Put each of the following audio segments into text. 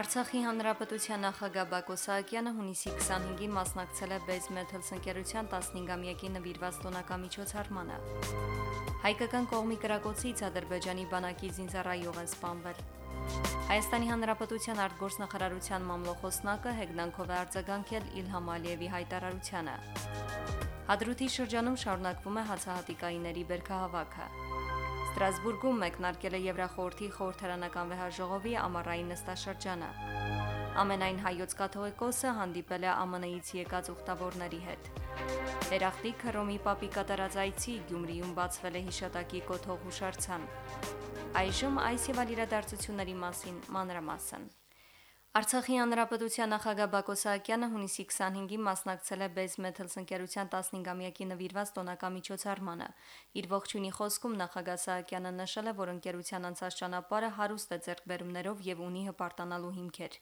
Արցախի հանրապետության նախագահ Բակո Սահակյանը հունիսի 25-ին մասնակցել է Base Metals ընկերության 15-ամյակի նվիրված տոնական միջոցառմանը։ Հայկական կողմի կրակոցից Ադրբեջանի բանակի զինծառայող է սպանվել։ Հայաստանի հանրապետության արտգործնախարարության մամլոխոսնակը հեգնանքով է արձագանքել Իլհամ Ալիևի հայտարարությանը։ Հադրութի շրջանում շարունակվում է հացահատիկայիների բերքահավաքը։ Ստրասբուրգում մեկնարկել է Եվրախորհրդի խորհրդարանական վեհաժողովի ամառային նստաշրջանը։ Ամենայն հայոց կաթողիկոսը հանդիպել է ԱՄՆ-ից եկած ուխտավորների հետ։ Երախտի Քրոմի Պապի կատարած այցի Գյումրիում բացվել է հիշատակի կոթող հուշարձան։ Այժմ այս եւ այլ իրադարձությունների մասին մանրամասն։ Արցախի հանրապետության նախագահ Բակո Սահակյանը հունիսի 25-ին մասնակցել է Base Metals ընկերության 15-ամյակի նվիրված տոնական միջոցառմանը։ Իր ողջույնի խոսքում նախագահ Սահակյանը նշել է, որ ընկերության անցած ճանապարհը հարուստ է ձեռքբերումներով եւ ունի հպարտանալու հիմքեր։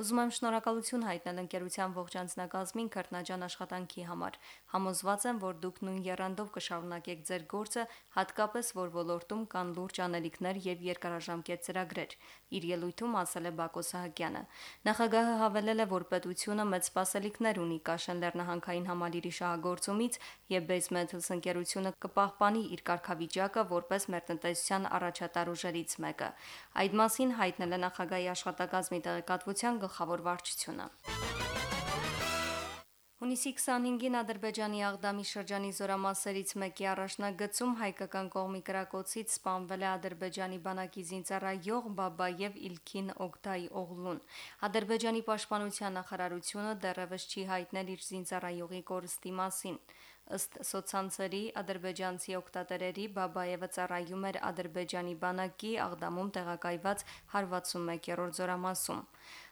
Ուզում եմ շնորհակալություն հայտնել ընկերության ողջ անձնակազմին քրտնաջան աշխատանքի համար։ Համոզված եմ, որ դուք նույն երանդով կշարունակեք ձեր գործը, հատկապես որ ոլորտում կան լուրջ անելիքներ եւ երկարաժամկետ ծրագրեր։ Իր ելույթում ասել է Բակո Սահակյանը։ Նախագահը հավելել է, որ պետությունը մեծ սպասելիքներ ունի Կաշեն Լեռնահանքային համալիրի շահագործումից եւ Base Metals ընկերությունը կպահպանի իր կարգավիճակը որպես մեր տնտեսության առաջատար ուժերից մեկը։ Այդ մասին հայտնել է նախագահի աշխատակազմի տեղեկատվության գլխավոր վարչությունը։ Հունիսի 25-ին Ադրբեջանի Աղդամի շրջանի զորամասերից մեկի առաջնագծում հայկական կողմի կրակոցից սպանվել է Ադրբեջանի բանակի զինծառայող Բաբաև Իլքին Օգտայ Օղլուն։ Ադրբեջանի պաշտպանության նախարարությունը դեռևս չի հայտնել իր զինծառայողի կորստի մասին։ Ըստ սոցցանցերի ադրբեջանցի օկտատերերի Բաբաևը ծառայում էր Ադրբեջանի բանակի Աղդամում տեղակայված 161-րդ զորամասում։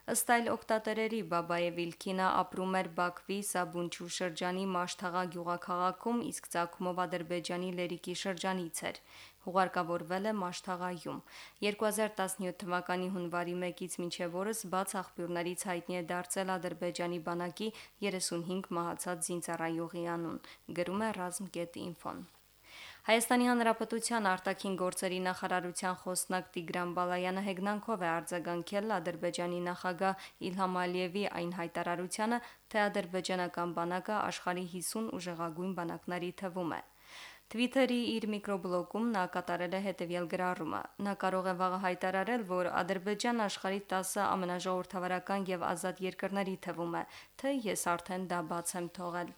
Ըստ այլ օկտատերերի Բաբաև Իլքինը ապրում էր Բաքվի Սաբունչու շրջանի Մաշթաղա գյուղաքաղաքում, իսկ ցակումով Ադրբեջանի Լերիկի շրջանից էր։ Հուղարկավորվել է Մաշթաղայում։ 2017 թվականի հունվարի 1-ից մինչև օրս բաց աղբյուրներից հայտնի է դարձել Ադրբեջանի բանակի 35 մահացած զինծառայողի անուն, գրում է Razm.info-ն։ Հայաստանի Հանրապետության արտաքին գործերի նախարարության խոսնակ Տիգրան Բալայանը հեգնանքով է արձագանքել Ադրբեջանի նախագահ Իլհամ Ալիևի այն հայտարարությանը, թե ադրբեջանական բանակը աշխարհի 50 ուժեղագույն բանակների թվում է։ Twitter-ի իր միկրոբլոգում նա կատարել է հետևյալ գրառումը. Նա կարող է վաղը հայտարարել, որ Ադրբեջանը աշխարհի 10 ամենաժողովրդավարական եւ ազատ երկրների թվում է, թե ես արդեն դա բաց եմ թողել։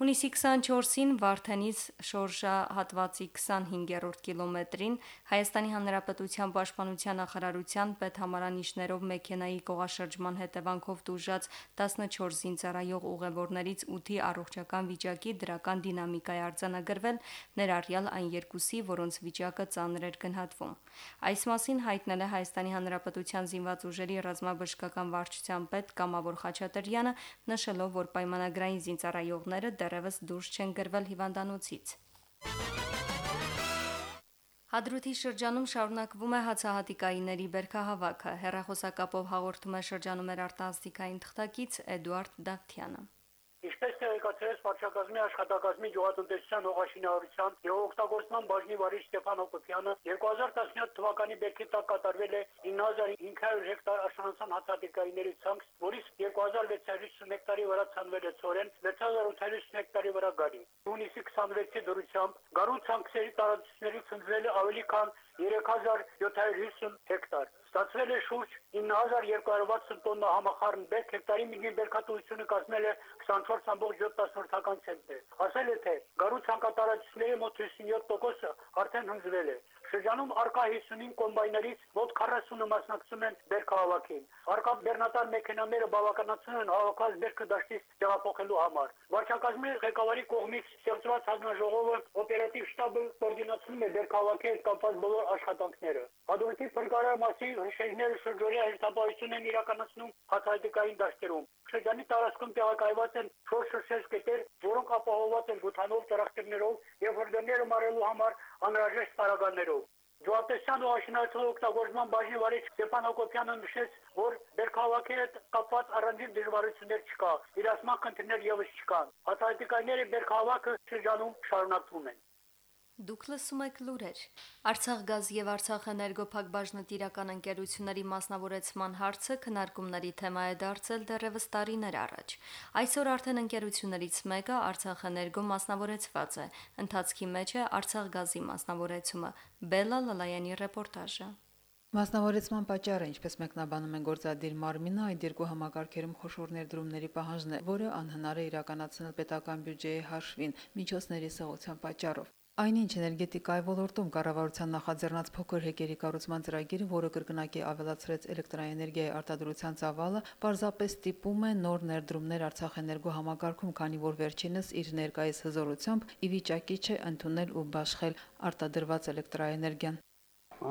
Հունիսի 24-ին Վարդենից Շորժա հատվածի 25-րդ կիլոմետրին Հայաստանի Հանրապետության Պաշտպանության նախարարության պետհամարանիշներով մեքենայի կողաշրջման հետևանքով տուժած 14 զինծառայող ուղևորներից 8-ի առողջական վիճակի դրական դինամիկա է արձանագրվել, ներառյալ այն երկուսի, որոնց վիճակը ծանր էր գնահատվում։ Այս մասին հայտնել է Հայաստանի Հանրապետության զինված ուժերի ռազմաբժշկական վարչության պետ Կամավոր Խաչատրյանը, նշելով, որ պայմանագրային զինծառայողները դեռևս դուրս չեն գրվել հիվանդանոցից։ Հադրութի շրջանում շարունակվում է հացահատիկայիների բերքահավաքը։ Հերրախոսակապով հաղորդում է շրջանում մեր արտասթիկային թղթակից Էդուարդ Դավթյանը։ Ինչպես տեղեկացրեց վարչակազմի աշխատակազմի գյուղատնտեսության հողաշինարարության եւ օգտագործման բաժնի վարիչ Ստեփան Հոկոբյանը 2017 թվականի բերքի տակ կատարվել է 9500 հեկտար աշնանացան հացատիկայիների ցանց, որից 2650 հեկտարի վրա ցանվել է ծորեն, 6850 հեկտարի վրա գարի։ Հունիսի 26-ի դրությամբ գարու ցանքերի տարածությունների ցնցվել է ավելի քան 3750 հեկտար։ Ստացվել է շուրջ 9260 տոննա համախառն բերք, հեկտարի միջին բերքատվությունը կազմել է 24.7 ցենտներ։ Ասել է թե գարու ցանկատարածությունների մոտ 57%-ը արդեն հնձվել է։ Շրջանում արկա 50 կոմբայներից մոտ 40-ը մասնակցում են բերքահավաքին։ Արկա բեռնատար մեքենաները բավականացնում են հավաքած բերքը դաշտից տեղափոխելու համար։ Վարչակազմի ղեկավարի կողմից ստեղծված հանձնաժողովը օպերատիվ շտաբը կոորդինացնում է բերքահավաքի հետ կապված բոլոր աշխատանքները։ Հադրութի փրկարար մասի հրշեջները շրջօրյա հերթապահություն են իրականացնում հացահատիկային դաշտերում։ շրջանի տարածքում տեղակայված են 4-6 կետեր, որոնք ապահովված են բութանով, տրախտերներով եւ հրդեհները մարելու համար անհրաժեշտ պարագաներով։ ու աշինարարության օգտագործման բաժնի վարիչ Ստեփան Հակոբյանը նշեց, որ Բերքահավաքի հետ կապված առանձին դժվարություններ չկա, իրացման խնդիրներ եւս չկան։ Հացահատիկայինների Բերքահավաքը շրջանում շարունակվում են։ Դուք լսում եք լուրեր։ Արցախ գազ եւ Արցախ էներգո փակbaşնտիրական ընկերությունների մասնավորեցման հարցը քննարկումների թեմա է դարձել դեռևս տարիներ առաջ։ Այսօր արդեն ընկերություններից մեկը Արցախ էներգո մասնավորեցված է։ Ընթացքի մեջ է Արցախ գազի մասնավորեցումը։ Բելլա Լալայանի ռեպորտաժը։ Մասնավորեցման պատճառը, ինչպես մեկնաբանում են գործադիր Մարմինը, այդ երկու համակարգերում խոշոր ներդրումների պահանջն է, որը անհնար է իրականացնել պետական բյուջեի հաշվին միջոցների սղության պատճառով։ Այնինչ էներգետիկայի ոլորտում կառավարության նախաձեռնած փոքր հեկերի կառուցման ծրագիրը, որը կրկնակի ավելացրեց էլեկտրաէներգիայի արտադրության ծավալը, պարզապես տիպում է նոր ներդրումներ Արցախ էներգո համակարգում, քանի որ վերջինս իր ներկայիս հզորությամբ ի վիճակի չէ ընդունել ու բաշխել արտադրված էլեկտրաէներգիան։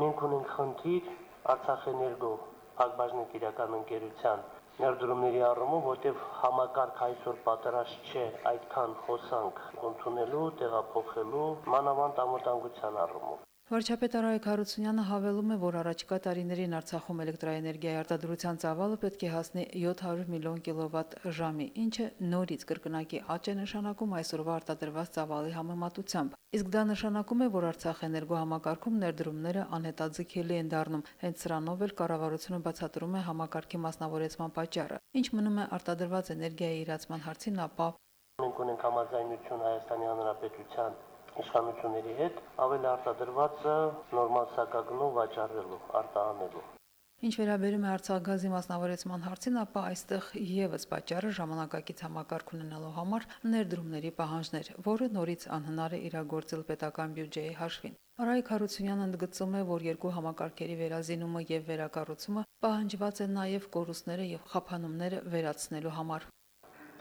Մենք ունենք խնդիր Արցախ էներգո փակbaşնետիրական ընկերության ներդրումների առումով, որտեղ համակարգ այսօր պատրաստ չէ այդքան հոսանք ընդունելու, տեղափոխելու, մանավանդ ամտանգության առումով։ Վարչապետ Արայք Հարությունյանը հավելում է, որ առաջիկա տարիներին Արցախում էլեկտրաէներգիայի արտադրության ծավալը պետք է հասնի 700 միլիոն կիլովատ ժամի, ինչը նորից կրկնակի աճ է նշանակում այսօրվա արտադրված ծավալի համեմատությամբ։ Իսկ դա նշանակում է, որ Արցախ էներգո համակարգում ներդրումները անհետաձգելի են դառնում։ Հենց սրանով էլ կառավարությունը բացատրում է համակարգի մասնավորեցման պատճառը։ Ինչ մնում է արտադրված էներգիայի իրացման հարցին, ապա մենք ունենք համաձայնություն Հայաստանի Հանրապետության իշխանությունների հետ ավելի արտադրվածը նորմալ սակագնով վաճառելու, արտահանելու։ Ինչ վերաբերում է Արցախ գազի մասնավորեցման հարցին, ապա այստեղ եւս պատճառը ժամանակակից համակարգ ունենալու համար ներդրումների պահանջներ, որը նորից անհնար է իրագործել պետական բյուջեի հաշվին։ Արայք Հարությունյանը ընդգծում է, որ երկու համակարգերի վերազինումը եւ վերակառուցումը պահանջված է նաեւ կորուստները եւ խափանումները վերացնելու համար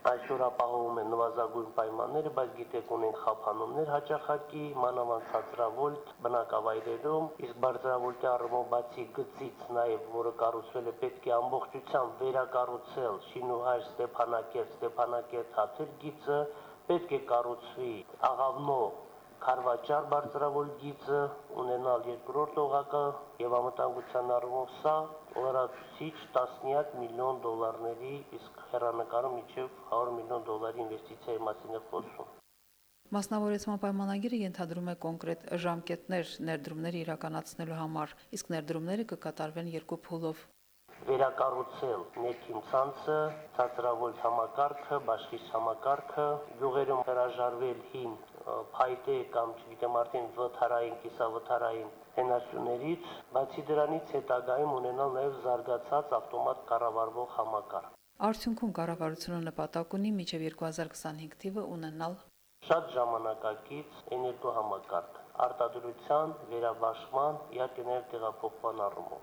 այսօր ապահովում են նվազագույն պայմանները, բայց գիտեք ունենք խափանումներ հաճախակի, մանավանդ ցածրավոլտ բնակավայրերում, իսկ բարձրավոլտի առումով բացի գծից նաև, որը կառուցվել է, պետք է ամբողջությամբ վերակառուցել Շինուհայր Ստեփանակերտ, Ստեփանակերտ հացեր գիծը, պետք է կառուցվի Աղավնո Խարվաճար բարձրավոր գիծը ունենալ երկրորդ օղակը եւ ամտանգության առումով սա լրացուցիչ տասնյակ միլիոն դոլարների, իսկ հերանեկարը միջև 100 միլիոն դոլարի ինվեստիցիայի մասին է խոսում։ Մասնավորեցման պայմանագիրը ենթադրում է կոնկրետ ժամկետներ ներդրումների իրականացնելու համար, իսկ ներդրումները կկատարվեն երկու փուլով վերակառուցել ներքին ցանցը, ցածրավոր համակարգը, բաշխիս համակարգը, գյուղերում հրաժարվել հին փայտե կամ չգիտեմ արդեն վթարային, կիսավթարային հենասյուներից, բացի դրանից հետագայում ունենալ նաև զարգացած ավտոմատ կառավարվող համակարգ։ Արդյունքում կառավարությունը նպատակ ունի մինչև 2025 թիվը ունենալ շատ ժամանակակից էներգո համակարգ արտադրության, վերաբաշխման, իհարկե տեղափոխման առումով։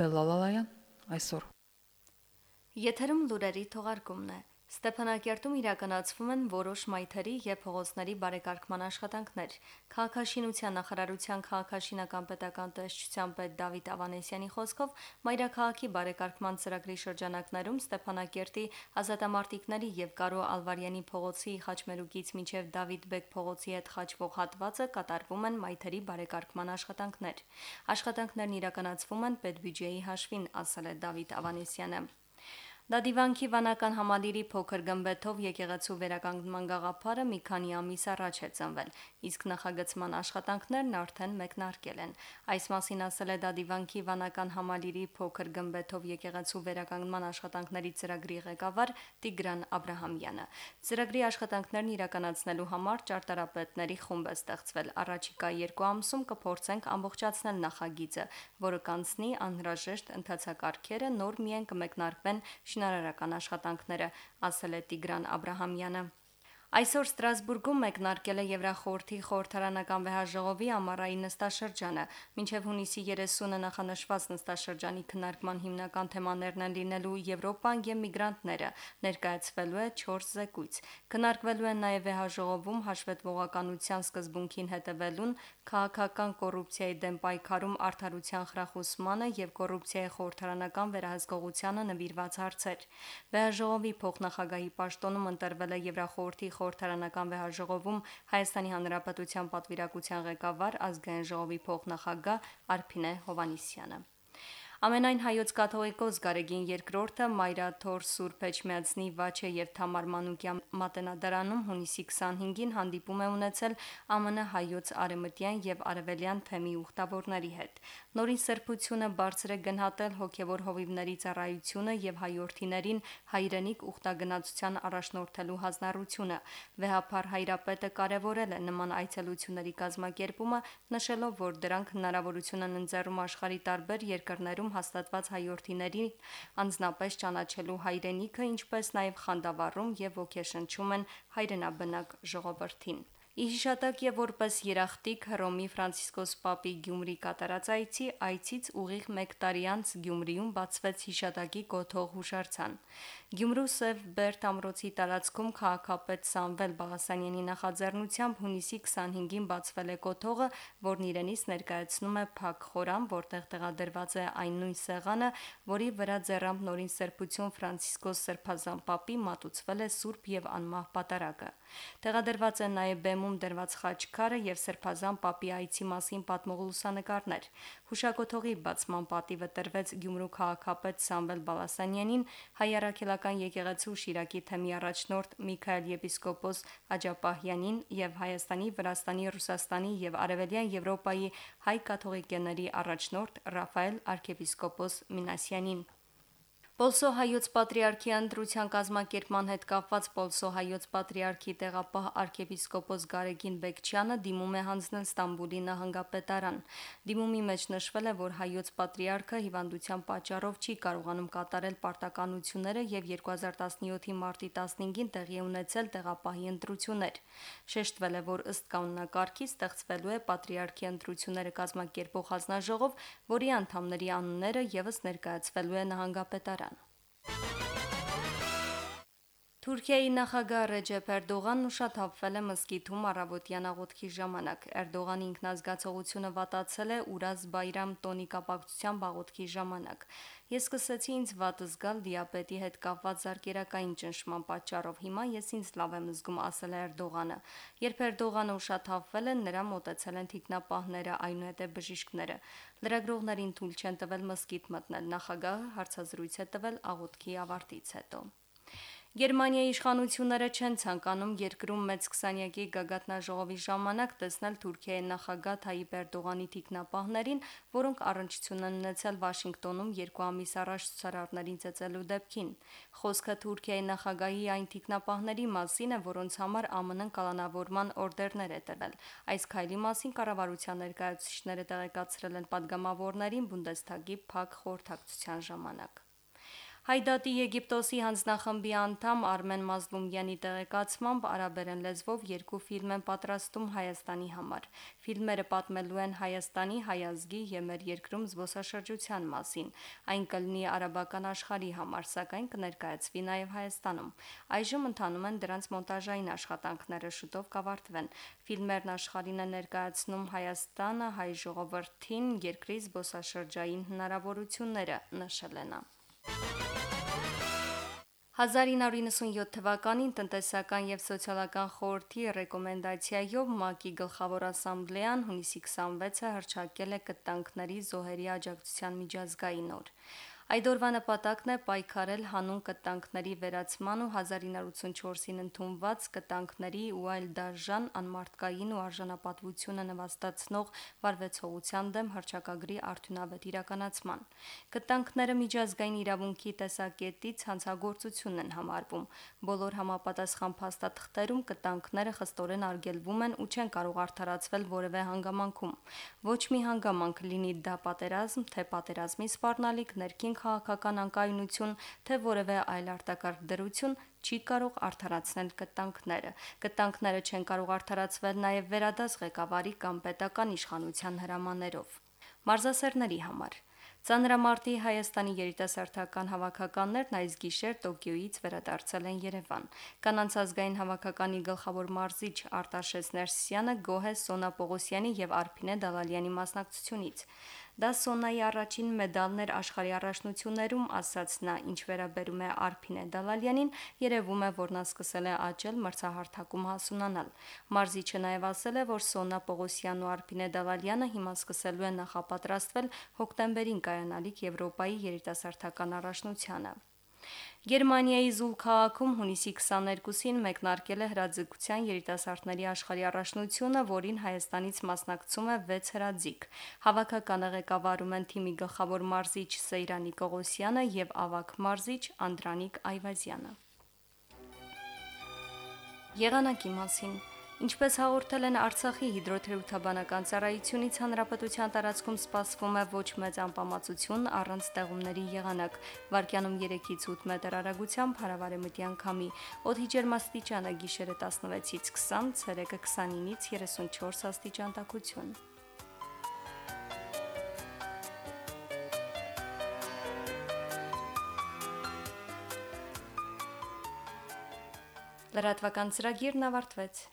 Բելալալայան այսօր Եթերում լուրերի թողարկումն է։ Ստեփանակերտում իրականացվում են որոշ մայթերի եւ փողոցների բարեկարգման աշխատանքներ։ Քաղաքաշինության նախարարության քաղաքաշինական պետական տեսչության պետ Դավիթ Ավանեսյանի խոսքով Մայրաքաղաքի բարեկարգման ծրագրի շրջանակներում Ստեփանակերտի ազատամարտիկների եւ Կարո Ալվարյանի փողոցի Խաչմերուկից մինչեւ Դավիթ Բեկ փողոցի հետ խաչվող հատվածը կատարվում են մայթերի բարեկարգման աշխատանքներ։ Աշխատանքներն իրականացվում են պետբյուջեի հաշվին, ասել է Դավիթ Ավանեսյանը։ Դադիվանքի վանական համալիրի փոքր գմբեթով եկեղեցու վերականգնման գաղափարը մի քանի ամիս առաջ է ծնվել, իսկ նախագծման աշխատանքներն արդեն մեկնարկել են։ Այս մասին ասել է Դադիվանքի վանական համալիրի փոքր գմբեթով եկեղեցու վերականգնման աշխատանքների ծրագրի ղեկավար Տիգրան Աբ รา համյանը։ Ծրագրի աշխատանքներն իրականացնելու համար ճարտարապետների խումբ է ստեղծվել։ Առաջիկա երկու ամսում կփորձենք ամբողջացնել նախագիծը, որը կանցնի անհրաժեշտ ընթացակարգերը, նոր միայն կմեկնարկվեն շինարարական աշխատանքները, ասել է Տիգրան Աբ รา համյանը։ Այսօր Ստրասբուրգում մեկնարկել է Եվրախորհրդի խորհրդարանական վեհաժողովի ամառային նստաշրջանը։ Մինչև հունիսի 30-ը նախանշված նստաշրջանի քննարկման հիմնական թեմաներն են լինելու Եվրոպան եւ միգրանտները։ Ներկայացվելու է 4 զեկույց։ Քննարկվելու են նաեւ վեհաժողովում հաշվետվողականության սկզբունքին հետևելուն, քաղաքական կոռուպցիայի դեմ պայքարում արդարության խրախուսմանը եւ կոռուպցիայի խորհրդարանական վերահսկողությանը նվիրված հարցեր։ Վեհաժողովի փոխնախագահի պաշտոնում ընտրվել է Եվրախորհրդի խորհրդարանական վեհաժողովում Հայաստանի Հանրապետության պատվիրակության ղեկավար ազգային ժողովի փոխնախագահ Արփինե Հովանիսյանը։ Ամենայն հայոց կաթողիկոս Գարեգին II-ը Մայրաթոր Սուրբ Էջմիածնի Վաչե եւ Թամար Մանուկյան մատենադարանում հունիսի 25-ին հանդիպում է ունեցել ԱՄՆ հայոց արեմտյան եւ արևելյան թեմի ուխտավորների հետ։ Նորին սրբությունը բարձր է գնահատել հոգեվոր հովիվների ծառայությունը եւ հայորդիներին հայրենիք ուխտագնացության առաջնորդելու հանրությունը։ Վեհապար հայրապետը կարևորել է նման այցելությունների կազմակերպումը, նշելով, որ դրանք հնարավորություն են ընձեռում աշխարի տարբեր երկրներում հաստատված հայորդիների անznապես ճանաչելու հայրենիքը, ինչպես նաև խանդավառում եւ ոգեշնչում են հայրենաբնակ ժողովրդին։ Իհիշատակ եւ որպես երախտիկ Հռոմի Ֆրանցիսկոս Պապի Գյումրի կատարած այցի այցից ուղիղ 1 տարի անց Գյումրիում բացվեց հիշատակի կոթող հուշարձան։ Գյումրու Սև Բերտ ամրոցի տարածքում քաղաքապետ Սամվել Բաղասանյանի նախաձեռնությամբ հունիսի 25-ին բացվել է կոթողը, որն իրենից ներկայացնում է փակ խորան, որտեղ տեղադրված է այն նույն սեղանը, որի վրա ձեռամբ նորին սրբություն Ֆրանցիսկոս Սրբազան Պապի մատուցվել է Սուրբ եւ անմահ պատարագը։ Տեղադրված են նաև բեմում դրված խաչքարը եւ Սրբազան Պապի այցի մասին պատմող լուսանկարներ։ Հուշակոթողի բացման պատիվը տրվեց Գյումրու քաղաքապետ Սամվել Բալասանյանին, հայ առաքելական եկեղեցու Շիրակի թեմի առաջնորդ Միքայել եպիսկոպոս Աջապահյանին եւ Հայաստանի, Վրաստանի, Ռուսաստանի եւ Արևելյան Եվրոպայի հայ կաթողիկյանների առաջնորդ Ռաֆայել arczepiskopos Մինասյանին։ Պոլսո հայոց պատրիարքյան դրության կազմակերպման հետ կապված Պոլսո հայոց պատրիարքի տեղապահ arczepiskopos Գարեգին Բեկչյանը դիմում է հանձնել Ստամբուլի նահանգապետարան։ Դիմումի մեջ նշվել է, որ հայոց պատրիարքը հիվանդության պատճառով չի կարողանում կատարել պարտականությունները եւ 2017-ի մարտի 15-ին տեղի ունեցել տեղապահի ընտրություններ։ Շեշտվել է, որ ըստ կանոնակարգի ստեղծվելու է պատրիարքի ընտրությունները կազմակերպող հանձնաժողով, որի անդամների անունները եւս ներկայացվելու է նահանգապետարան։ Թուրքիայի նախագահ Ռեջեփ Էրդողանն ուշաթափվել է մսկիթում առավոտյան աղոթքի ժամանակ։ Էրդողանի ինքնազգացողությունը վատացել է Ուրազ Բայրամ տոնի կապակցությամբ աղոթքի ժամանակ։ Ես սկսեցի ինձ վատ զգալ դիաբետի հետ կապված զարկերակային ճնշման պատճառով։ Հիմա ես ինձ լավ եմ զգում, ասել է Էրդողանը։ Երբ Էրդողանը ուշաթափվել է, նրա մոտեցել են թիկնապահները, այնուհետև բժիշկները։ Լրագրողներին թույլ չեն տվել մսկիթ մտնել։ Նախագահը հարցազրույց է տվել աղոթքի ավարտից հետո։ Գերմանիայի իշխանությունները չեն ցանկանում երկրում մեծ 20-յակի գագաթնաժողովի ժամանակ տեսնել Թուրքիայի նախագահ Թայիպ Էրդողանի թիկնապահներին, որոնք առնչություն են ունեցել Վաշինգտոնում 2 ամիս առաջ ցուցարարներին ծեծելու դեպքին։ Խոսքը Թուրքիայի նախագահի այն թիկնապահների մասին է, որոնց համար ԱՄՆ-ն կալանավորման օրդերներ է տվել։ Այս քայլի մասին կառավարության ներկայացուցիչները տեղեկացրել են падգամավորներին Բունդեսթագի փակ խորհրդակցության ժամանակ։ Հայդատի Եգիպտոսի հանձնախմբի անդամ Արմեն Մազլումյանի տեղեկացմամբ արաբերեն լեզվով երկու ֆիլմ են պատրաստում Հայաստանի համար։ Ֆիլմերը պատմելու են Հայաստանի հայազգի եւ մեր երկրում զբոսաշրջության մասին։ Այն կլինի արաբական աշխարհի համար, սակայն կներկայացվի նաեւ Հայաստանում։ Այժմ ընթանում են դրանց մոնտաժային աշխատանքները, շուտով կավարտվեն։ Ֆիլմերն աշխարհին է ներկայացնում Հայաստանը, հայ ժողովրդին, երկրի զբոսաշրջային հնարավորությունները, նշել են նա. 1997 թվականին տնտեսական եւ սոցիալական խորհրդի ռեկոմենդացիայով ՄԱԿ-ի գլխավոր ասամբլեան հունիսի 26-ը հրճակել է կտանքների զոհերի աջակցության միջազգային օր։ Այդ օրվա նպատակն է պայքարել հանուն կտանքների վերացման ու 1984-ին ընդունված կտանքների ու այլ դաժան անմարտկային ու արժանապատվությունը նվաստացնող վարվեցողության դեմ հրճակագրի արդյունավետ իրականացման։ Կտանքները միջազգային իրավունքի տեսակետից հանցագործություն են համարվում։ Բոլոր համապատասխան փաստաթղթերում կտանքները խստորեն արգելվում են ու չեն կարող արդարացվել որևէ հանգամանքում։ Ոչ մի հանգամանք լինի դա պատերազմ, թե պատերազմի սպառնալիք, ներքին մասին քաղաքական անկայունություն, թե որևէ այլ արտակարգ դրություն չի կարող արդարացնել կտանքները։ Կտանքները չեն կարող արդարացվել նաև վերադաս ղեկավարի կամ պետական իշխանության հրամաներով։ Մարզասերների համար. Ծանրամարտի Հայաստանի երիտասարդական հավաքականներն այս գիշեր Տոկիոյից վերադարձել են Երևան։ Կանանց ազգային հավաքականի գլխավոր մարզիչ Արտաշես Ներսյանը գոհ է Սոնա Պողոսյանի եւ Արփինե Դալալյանի մասնակցությունից։ Դա Սոնայի առաջին մեդալն էր աշխարհի առաջնություններում, ասաց նա, ինչ վերաբերում է Արփինե Դալալյանին, երևում է, որ նա սկսել է աճել մրցահարթակում հասունանալ։ Մարզիչը նաև ասել է, որ Սոնա Պողոսյանն ու Արփինե Դալալյանը հիմա սկսելու են նախապատրաստվել հոկտեմբերին կայանալիք Եվրոպայի երիտասարդական առաջնությանը։ Գերմանիայի Զուլ քաղաքում հունիսի 22-ին մեկնարկել է հրաձգության երիտասարդների աշխարհի առաջնությունը, որին Հայաստանից մասնակցում է 6 հրաձիգ։ Հավաքականը ղեկավարում են թիմի գլխավոր մարզիչ Սեյրանի Կողոսյանը եւ ավակ մարզիչ Անդրանիկ Այվազյանը։ Եղանակի մասին Ինչպես հաղորդել են Արցախի հիդրոթերապևտաբանական ծառայությունից, հանրապետության տարածքում սպասվում է ոչ մեծ անպամացություն առանց ստեղումների եղանակ։ Վարկյանում 3-ից 8 մետր արագությամբ հարավարեմտյան քամի։ Օդի ջերմաստիճանը գիշերը 16-ից 20, ցերեկը 29-ից 34 աստիճան տաքություն։ Լրատվական ծրագիրն ավարտվեց։